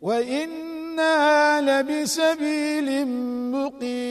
وإنها لبسبيل مقيم.